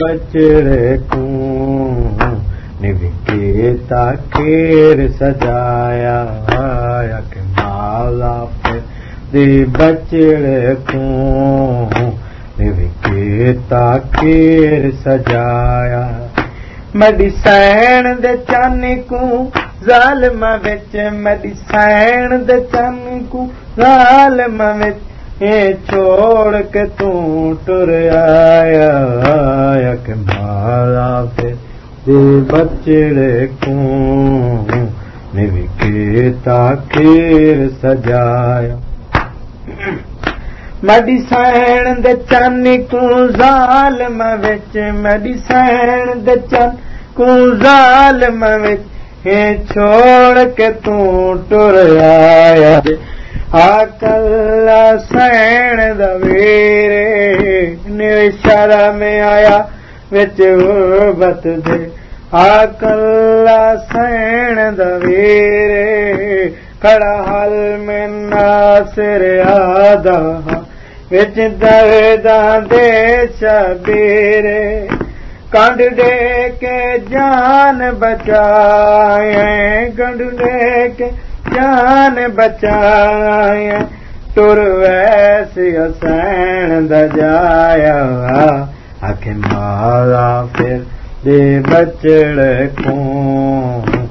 बचड़े को निविके ताखेर सजाया के माला पे। दे बचड़े को निविके ताखेर सजाया। सैण दे चन को ज़ालम विच मडी सैण दे चन को ज़ालम विच। ये छोड़ के तू टुर आया निविके ताखेर सजाया मडी सैण दे चन को ज़ालम विच मडी सैण दे चन को ज़ालम विच छोड़ तू टुर आया आकल्ला सैण दवेरे निशर में आया ਵਿੱਚ ਬਤਦੇ ਦੇ। ਆ ਕੱਲਾ ਸੈਣ ਦਵੇਰੇ ਖੜਾ ਹਲ ਮੈਂ ਨਾਸਰ ਆਦਾ ਵਿੱਚ ਦਰਦਾਂ ਦੇ ਸ਼ਬੀਰੇ, ਕੰਡ ਦੇ ਕੇ ਜਾਨ ਬਚਾਏ ਗੰਡ ਦੇ ਕੇ ਜਾਨ ਬਚਾਏ। ਤੁਰ ਵੈਸੇ ਹਸੈਣ ਦਾ ਜਾਇਆ। माला फिर दे बचड़